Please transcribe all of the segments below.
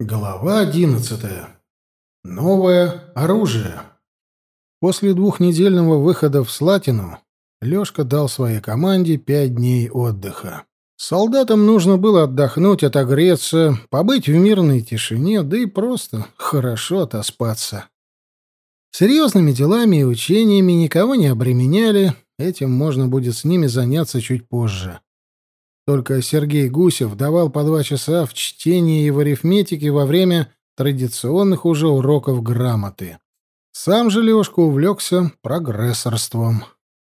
Глава одиннадцатая. Новое оружие. После двухнедельного выхода в Слатину Лёшка дал своей команде пять дней отдыха. Солдатам нужно было отдохнуть, отогреться, побыть в мирной тишине, да и просто хорошо отоспаться. Серьезными делами и учениями никого не обременяли, этим можно будет с ними заняться чуть позже. Только Сергей Гусев давал по два часа в чтении и в арифметике во время традиционных уже уроков грамоты. Сам же Лёшка увлекся прогрессорством.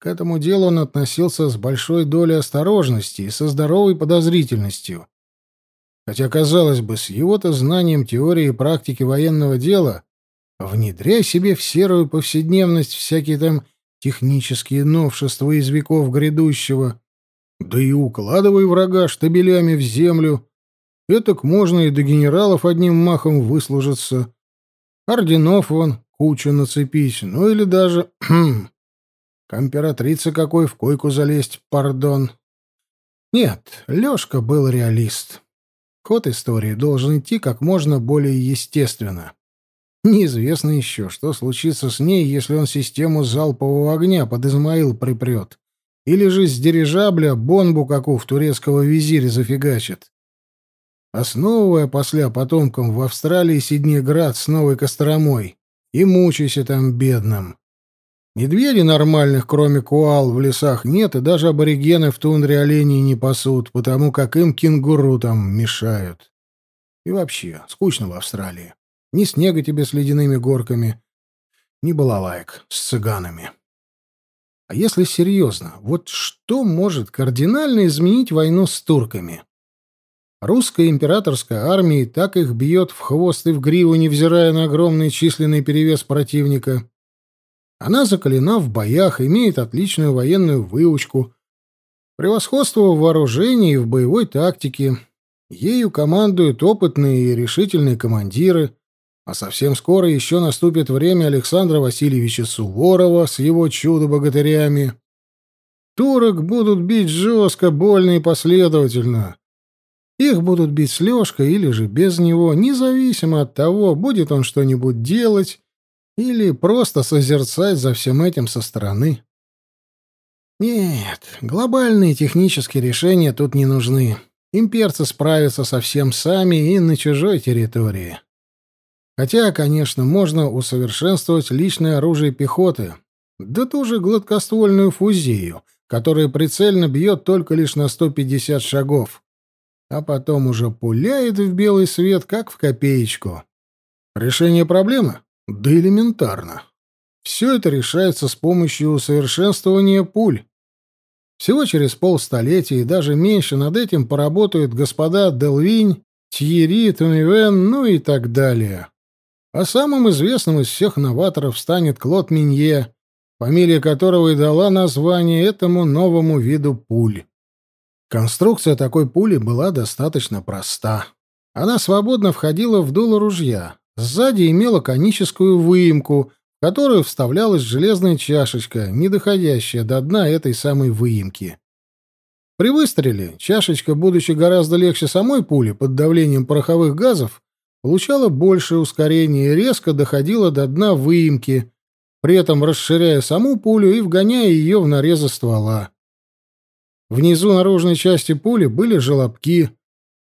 К этому делу он относился с большой долей осторожности и со здоровой подозрительностью. Хотя, казалось бы, с его-то знанием теории и практики военного дела внедряй себе в серую повседневность всякие там технические новшества из веков грядущего — да и укладывай врага штабелями в землю. Этак можно и до генералов одним махом выслужиться. Орденов вон кучу нацепить, ну или даже... к императрице какой в койку залезть, пардон. Нет, Лёшка был реалист. Ход истории должен идти как можно более естественно. Неизвестно еще, что случится с ней, если он систему залпового огня под Измаил припрет. Или же с дирижабля бомбу какую в турецкого визиря зафигачит. Основывая после потомкам в Австралии Сиднеград с Новой Костромой. И мучайся там бедным. Медведей нормальных, кроме куал, в лесах нет, и даже аборигены в тундре оленей не пасут, потому как им кенгуру там мешают. И вообще, скучно в Австралии. Ни снега тебе с ледяными горками, ни балалайк с цыганами. А если серьезно, вот что может кардинально изменить войну с турками? Русская императорская армия и так их бьет в хвост и в гриву, невзирая на огромный численный перевес противника. Она закалена в боях, имеет отличную военную выучку, превосходство в вооружении и в боевой тактике. Ею командуют опытные и решительные командиры, а совсем скоро еще наступит время Александра Васильевича Суворова с его чудо-богатырями. Турок будут бить жестко, больно и последовательно. Их будут бить с Лёшкой или же без него, независимо от того, будет он что-нибудь делать или просто созерцать за всем этим со стороны. Нет, глобальные технические решения тут не нужны. Имперцы справятся со всем сами и на чужой территории. Хотя, конечно, можно усовершенствовать личное оружие пехоты, да ту же гладкоствольную фузию, которая прицельно бьет только лишь на 150 шагов, а потом уже пуляет в белый свет, как в копеечку. Решение проблемы? Да элементарно. Все это решается с помощью усовершенствования пуль. Всего через полстолетия и даже меньше над этим поработают господа Делвинь, Тьерри, Томивен, ну и так далее. А самым известным из всех новаторов станет Клод Минье, фамилия которого и дала название этому новому виду пуль. Конструкция такой пули была достаточно проста. Она свободно входила в дуло ружья. Сзади имела коническую выемку, в которую вставлялась железная чашечка, не доходящая до дна этой самой выемки. При выстреле чашечка, будучи гораздо легче самой пули под давлением пороховых газов, получала большее ускорение и резко доходила до дна выемки, при этом расширяя саму пулю и вгоняя ее в нарезы ствола. Внизу наружной части пули были желобки.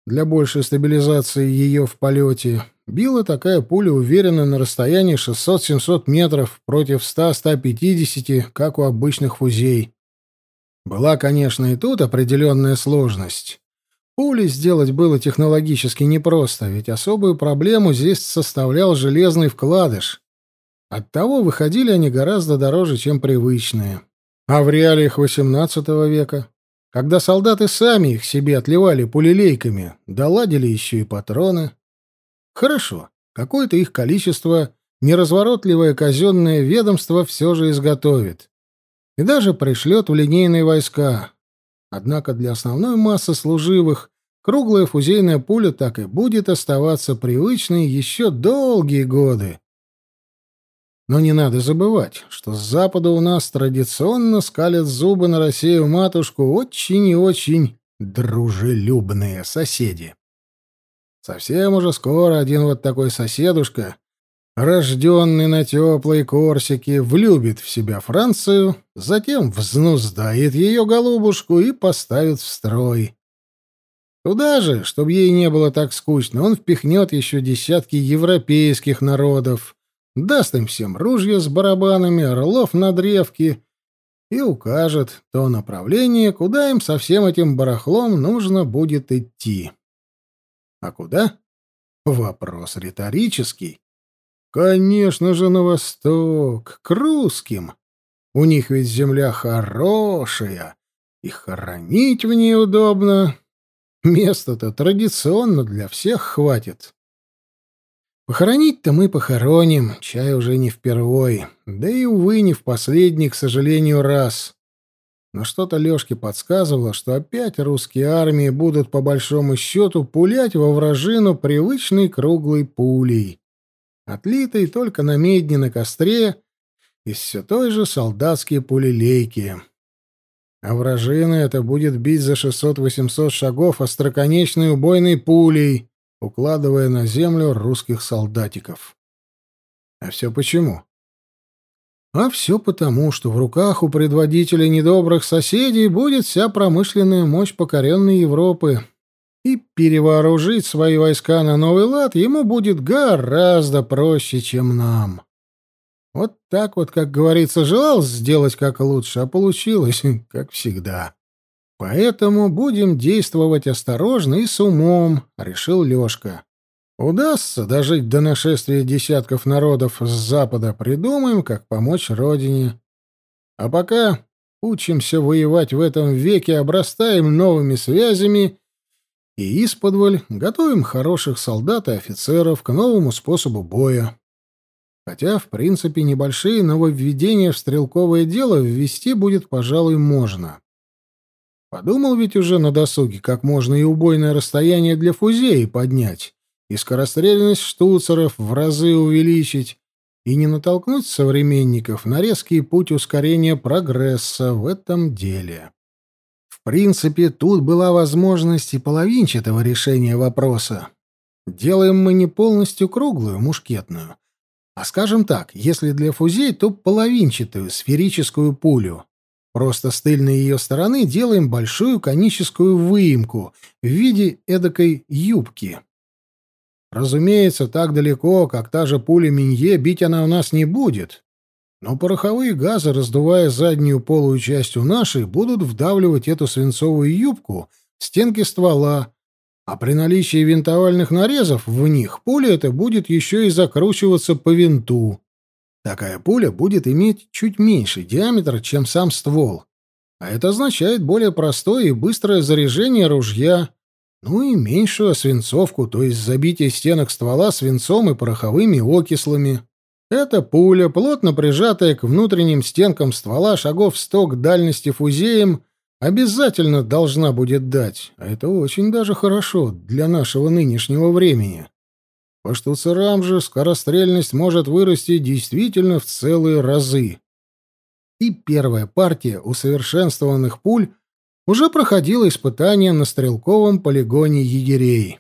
Для большей стабилизации ее в полете била такая пуля уверенно на расстоянии 600-700 метров против 100-150, как у обычных фузей. Была, конечно, и тут определенная сложность. Пули сделать было технологически непросто, ведь особую проблему здесь составлял железный вкладыш. Оттого выходили они гораздо дороже, чем привычные. А в реалиях XVIII века, когда солдаты сами их себе отливали пулелейками, доладили еще и патроны. Хорошо, какое-то их количество неразворотливое казенное ведомство все же изготовит. И даже пришлет в линейные войска, Однако для основной массы служивых круглая фузейная пуля так и будет оставаться привычной еще долгие годы. Но не надо забывать, что с запада у нас традиционно скалят зубы на Россию-матушку очень и очень дружелюбные соседи. Совсем уже скоро один вот такой соседушка, рожденный на теплой Корсике, влюбит в себя Францию, затем взнуздает ее голубушку и поставит в строй. Туда же, чтобы ей не было так скучно, он впихнет еще десятки европейских народов, даст им всем ружья с барабанами, орлов на древке и укажет то направление, куда им со всем этим барахлом нужно будет идти. А куда? Вопрос риторический. Конечно же, на восток, к русским. У них ведь земля хорошая, и хоронить в ней удобно. Места-то традиционно для всех хватит. Похоронить-то мы похороним, чай уже не впервой, да и, увы, не в последний, к сожалению, раз. Но что-то Лёшке подсказывало, что опять русские армии будут, по большому счету, пулять во вражину привычной круглой пулей, отлитой только на медне на костре из все той же солдатские пулелейки. А вражина это будет бить за 600-800 шагов остроконечной убойной пулей, укладывая на землю русских солдатиков. А все почему? А все потому, что в руках у предводителя недобрых соседей будет вся промышленная мощь покоренной Европы, и перевооружить свои войска на новый лад ему будет гораздо проще, чем нам. Вот так вот, как говорится, желал сделать как лучше, а получилось, как всегда. Поэтому будем действовать осторожно и с умом, решил Лёшка. Удастся дожить до нашествия десятков народов с запада, придумаем, как помочь родине. А пока учимся воевать в этом веке, обрастаем новыми связями и исподволь готовим хороших солдат и офицеров к новому способу боя. Хотя, в принципе, небольшие нововведения в стрелковое дело ввести будет, пожалуй, можно. Подумал ведь уже на досуге, как можно и убойное расстояние для фузеи поднять, и скорострельность штуцеров в разы увеличить, и не натолкнуть современников на резкий путь ускорения прогресса в этом деле. Принципе, тут была возможность и половинчатого решения вопроса. Делаем мы не полностью круглую мушкетную, а, скажем так, если для фузей, то половинчатую сферическую пулю, Просто с тыльной ее стороны делаем большую коническую выемку в виде эдакой юбки. Разумеется, так далеко, как та же пуля Минье, бить она у нас не будет. Но пороховые газы, раздувая заднюю полую часть у нашей, будут вдавливать эту свинцовую юбку в стенки ствола, а при наличии винтовальных нарезов в них пуля эта будет еще и закручиваться по винту. Такая пуля будет иметь чуть меньший диаметр, чем сам ствол, а это означает более простое и быстрое заряжение ружья, ну и меньшую свинцовку, то есть забитие стенок ствола свинцом и пороховыми окислами. Эта пуля, плотно прижатая к внутренним стенкам ствола шагов 100 к дальности фузеем, обязательно должна будет дать, а это очень даже хорошо для нашего нынешнего времени. По штуцерам же скорострельность может вырасти действительно в целые разы. И первая партия усовершенствованных пуль уже проходила испытания на стрелковом полигоне егерей.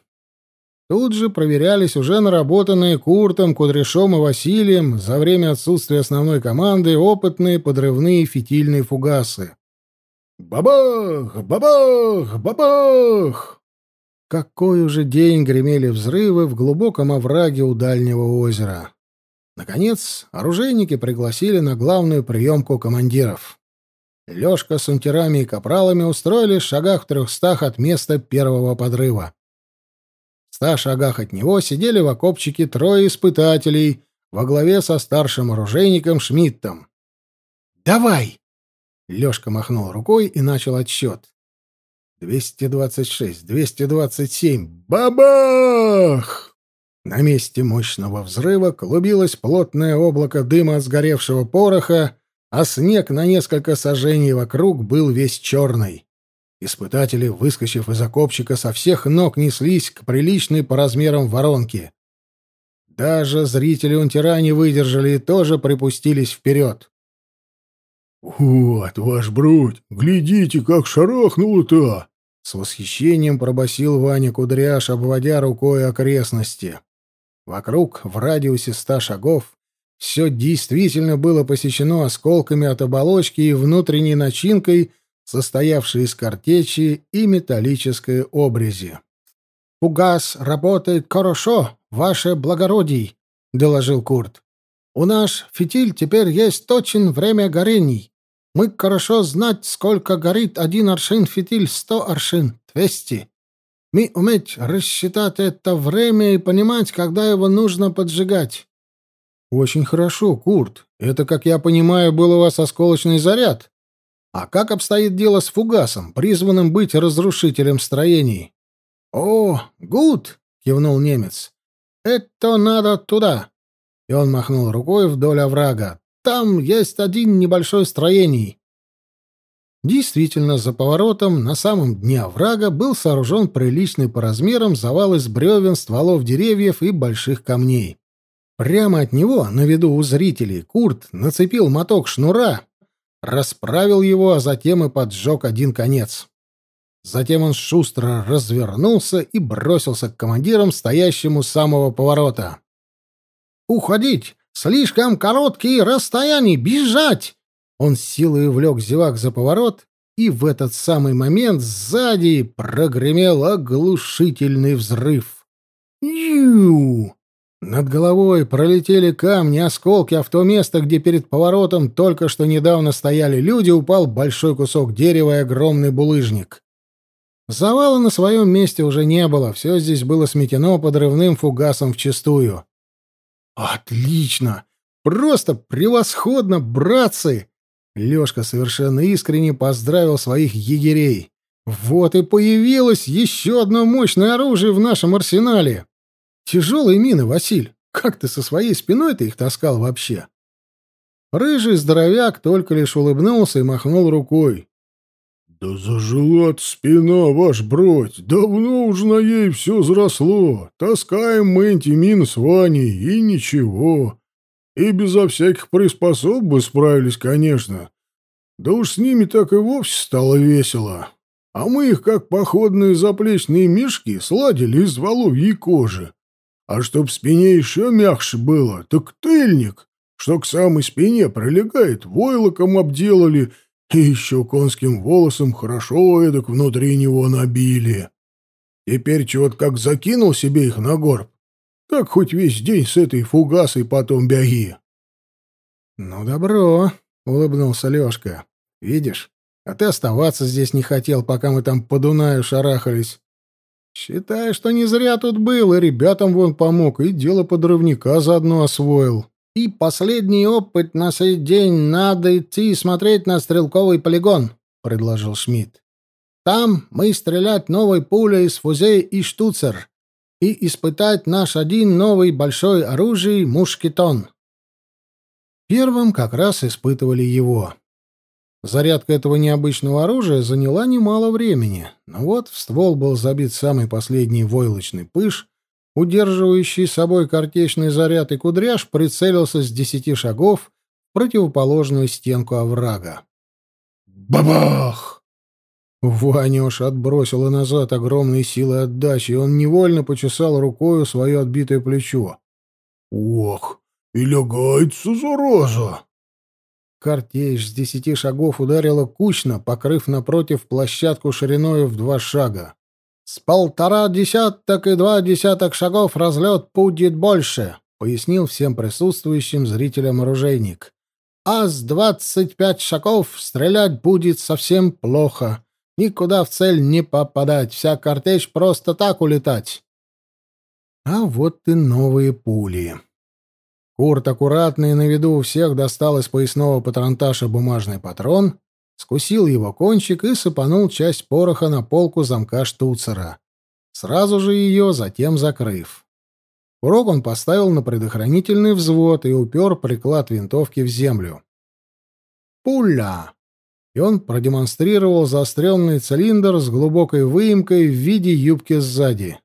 Тут же проверялись уже наработанные Куртом, Кудряшом и Василием за время отсутствия основной команды опытные подрывные фитильные фугасы. «Бабах! Бабах! Бабах!» Какой уже день гремели взрывы в глубоком овраге у дальнего озера. Наконец, оружейники пригласили на главную приемку командиров. Лёшка с унтерами и капралами устроились в шагах в трехстах от места первого подрыва. В ста шагах от него сидели в окопчике трое испытателей во главе со старшим оружейником Шмидтом. «Давай!» Лёшка махнул рукой и начал отсчет. 226, 227. Бабах! На месте мощного взрыва клубилось плотное облако дыма от сгоревшего пороха, а снег на несколько сажений вокруг был весь черный. Испытатели, выскочив из окопчика, со всех ног неслись к приличной по размерам воронке. Даже зрители унтера не выдержали и тоже припустились вперед. «Вот, ваш бродь, глядите, как шарахнуло-то!» С восхищением пробасил Ваня Кудряш, обводя рукой окрестности. Вокруг, в радиусе ста шагов, все действительно было посещено осколками от оболочки и внутренней начинкой, состоявшей из картечи и металлической обрези. «Фугас работает хорошо, ваше благородие», — доложил Курт. «У наш фитиль теперь есть точен время горений. Мы хорошо знать, сколько горит один аршин фитиль, сто аршин, двести. Мы уметь рассчитать это время и понимать, когда его нужно поджигать». «Очень хорошо, Курт. Это, как я понимаю, был у вас осколочный заряд. А как обстоит дело с фугасом, призванным быть разрушителем строений?» «О, гуд!» — кивнул немец. «Это надо туда!» И он махнул рукой вдоль оврага. «Там есть один небольшой строений». Действительно, за поворотом, на самом дне оврага, был сооружен приличный по размерам завал из бревен, стволов деревьев и больших камней. Прямо от него, на виду у зрителей, Курт нацепил моток шнура, расправил его, а затем и поджег один конец. Затем он шустро развернулся и бросился к командирам, стоящему с самого поворота. «Уходить! Слишком короткие расстояния! Бежать!» Он силой увлек зевак за поворот, и в этот самый момент сзади прогремел оглушительный взрыв. «Ю!» Над головой пролетели камни, осколки, а в то место, где перед поворотом только что недавно стояли люди, упал большой кусок дерева и огромный булыжник. Завала на своем месте уже не было, все здесь было сметено подрывным фугасом вчистую. «Отлично! Просто превосходно, братцы!» Лёшка совершенно искренне поздравил своих егерей. «Вот и появилось еще одно мощное оружие в нашем арсенале!» «Тяжелые мины, Василь! Как ты со своей спиной-то их таскал вообще?» Рыжий здоровяк только лишь улыбнулся и махнул рукой. «Да зажила спина, ваш бродь! Давно уж на ей все взросло. Таскаем мы эти мин с Ваней, и ничего. И безо всяких приспособ бы справились, конечно. Да уж с ними так и вовсе стало весело. А мы их, как походные заплечные мешки, сладили из воловьей кожи. А чтоб спине еще мягче было, так тыльник, что к самой спине прилегает, войлоком обделали — и еще конским волосом хорошо эдак внутри него набили. Теперь чего-то как закинул себе их на горб, так хоть весь день с этой фугасой потом бяги. — Ну, добро, — улыбнулся Лешка. — Видишь, а ты оставаться здесь не хотел, пока мы там по Дунаю шарахались. Считай, что не зря тут был, и ребятам вон помог, и дело подрывника заодно освоил. И последний опыт на сей день надо идти и смотреть на стрелковый полигон, предложил Шмидт. Там мы стрелять новой пулей из фузей и штуцер и испытать наш один новый большой оружие мушкетон. Первым как раз испытывали его. Зарядка этого необычного оружия заняла немало времени, но вот в ствол был забит самый последний войлочный пыш, удерживающий собой картечный заряд, и кудряш прицелился с десяти шагов в противоположную стенку оврага. Бабах! Ванюш отбросила назад огромной силой отдачи, и он невольно почесал рукою свое отбитое плечо. «Ох, и лягается, зараза!» Картечь с десяти шагов ударила кучно, покрыв напротив площадку шириною в два шага. «С полтора десяток и два десяток шагов разлет будет больше», — пояснил всем присутствующим зрителям оружейник. «А с двадцать пять шагов стрелять будет совсем плохо. Никуда в цель не попадать, вся картечь просто так улетать». А вот и новые пули. Курт аккуратно и на виду у всех достал из поясного патронташа бумажный патрон скусил его кончик и сыпанул часть пороха на полку замка штуцера. Сразу же ее затем закрыв. Курок он поставил на предохранительный взвод и упер приклад винтовки в землю. «Пуля!» И он продемонстрировал заостренный цилиндр с глубокой выемкой в виде юбки сзади.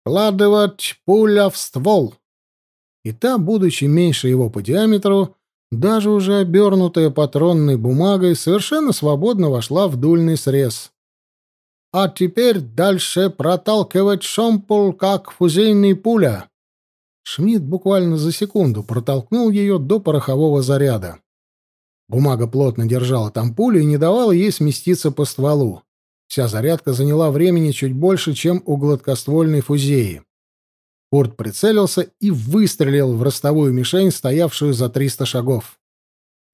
«Вкладывать пуля в ствол!» И та, будучи меньше его по диаметру, даже уже обернутая патронной бумагой, совершенно свободно вошла в дульный срез. а теперь дальше проталкивать шомпол, как фузейный пуля». Шмидт буквально за секунду протолкнул ее до порохового заряда. Бумага плотно держала там пулю и не давала ей сместиться по стволу. Вся зарядка заняла времени чуть больше, чем у гладкоствольной фузеи. Курт прицелился и выстрелил в ростовую мишень, стоявшую за 300 шагов.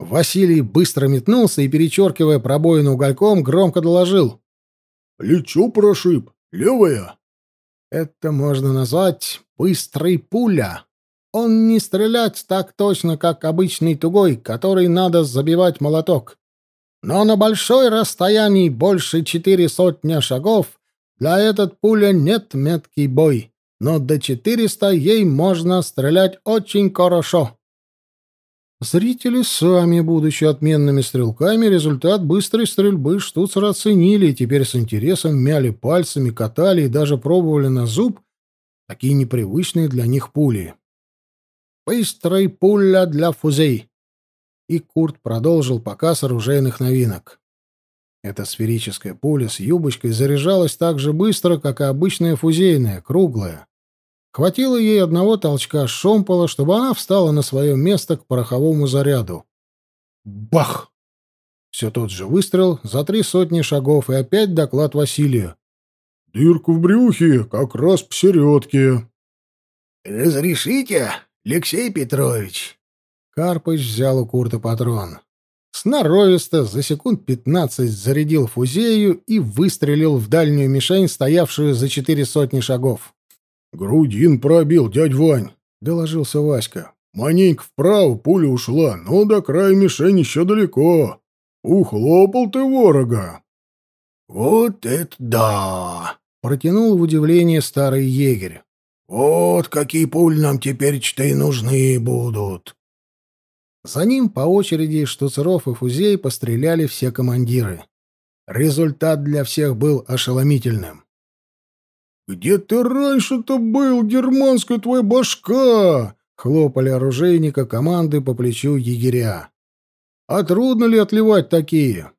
Василий быстро метнулся и, перечеркивая пробоину угольком, громко доложил. «Плечо прошиб. Левая». «Это можно назвать быстрой пуля. Он не стрелять так точно, как обычный тугой, который надо забивать молоток. Но на большой расстоянии, больше четыре сотни шагов, для этот пуля нет меткий бой, но до четыреста ей можно стрелять очень хорошо. Зрители сами, будучи отменными стрелками, результат быстрой стрельбы штуцер оценили и теперь с интересом мяли пальцами, катали и даже пробовали на зуб такие непривычные для них пули. «Быстрый пуля для фузей!» И Курт продолжил показ оружейных новинок. Эта сферическая пуля с юбочкой заряжалась так же быстро, как и обычная фузейная, круглая. Хватило ей одного толчка шомпола, чтобы она встала на свое место к пороховому заряду. Бах! Все тот же выстрел за три сотни шагов и опять доклад Василию. «Дырку в брюхе, как раз посередке». «Разрешите, Алексей Петрович?» Карпыч взял у Курта патрон. Сноровисто за секунд пятнадцать зарядил фузею и выстрелил в дальнюю мишень, стоявшую за четыре сотни шагов. «Грудин пробил, дядь Вань», — доложился Васька. «Маненько вправо пуля ушла, но до края мишени еще далеко. Ухлопал ты ворога». «Вот это да!» — протянул в удивление старый егерь. «Вот какие пули нам теперь-то и нужны будут!» За ним по очереди штуцеров и фузей постреляли все командиры. Результат для всех был ошеломительным. «Где ты раньше-то был, германская твоя башка?» — хлопали оружейника команды по плечу егеря. «А трудно ли отливать такие?»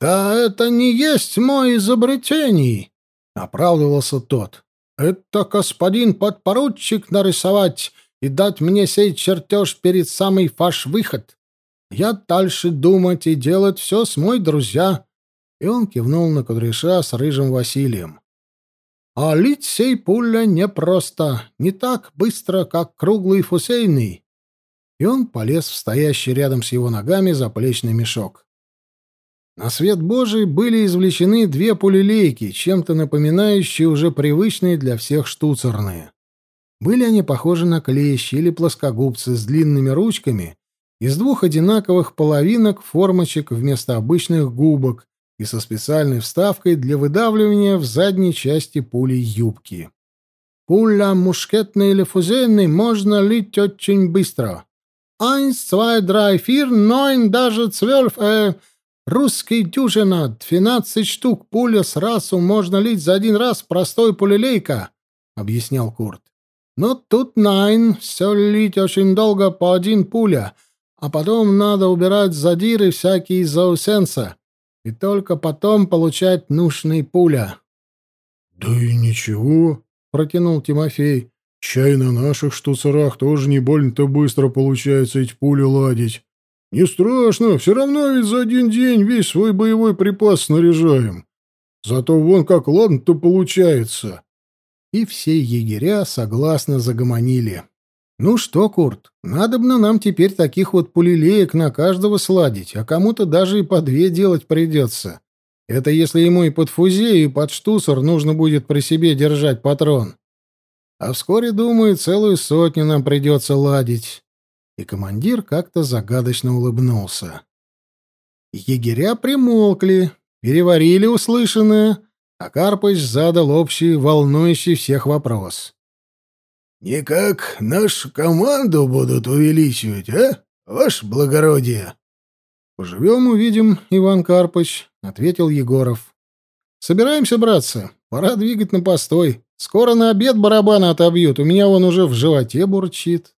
«Да это не есть мой изобретений!» — оправдывался тот. «Это господин подпоручик нарисовать и дать мне сей чертеж перед самый фаш-выход. Я дальше думать и делать все с мой друзья». И он кивнул на кудряша с рыжим Василием. А лить сей пуля непросто, не так быстро, как круглый фусейный. И он полез в стоящий рядом с его ногами заплечный мешок. На свет Божий были извлечены две пулелейки, чем-то напоминающие уже привычные для всех штуцерные. Были они похожи на клещи или плоскогубцы с длинными ручками из двух одинаковых половинок формочек вместо обычных губок, и со специальной вставкой для выдавливания в задней части пули юбки. Пуля мушкетная или фузейная можно лить очень быстро. Eins, zwei, drei, vier, neun, даже zwölf, э, русский дюжина, двенадцать штук пуля сразу можно лить за один раз простой пулелейка, — объяснял Курт. Но тут найн, все лить очень долго по один пуля, а потом надо убирать задиры всякие заусенца и только потом получать нужный пуля. — Да и ничего, — протянул Тимофей. — Чай на наших штуцерах тоже не больно-то быстро получается эти пули ладить. Не страшно, все равно ведь за один день весь свой боевой припас снаряжаем. Зато вон как ладно-то получается. И все егеря согласно загомонили. «Ну что, Курт, надобно нам теперь таких вот пулелеек на каждого сладить, а кому-то даже и по две делать придется. Это если ему и под фузею, и под штуцер нужно будет при себе держать патрон. А вскоре, думаю, целую сотню нам придется ладить». И командир как-то загадочно улыбнулся. Егеря примолкли, переварили услышанное, а Карпыч задал общий, волнующий всех вопрос. Никак нашу команду будут увеличивать, а, ваше благородие? Поживем, увидим, Иван Карпыч, ответил Егоров. Собираемся, братцы, пора двигать на постой. Скоро на обед барабаны отобьют, у меня он уже в животе бурчит.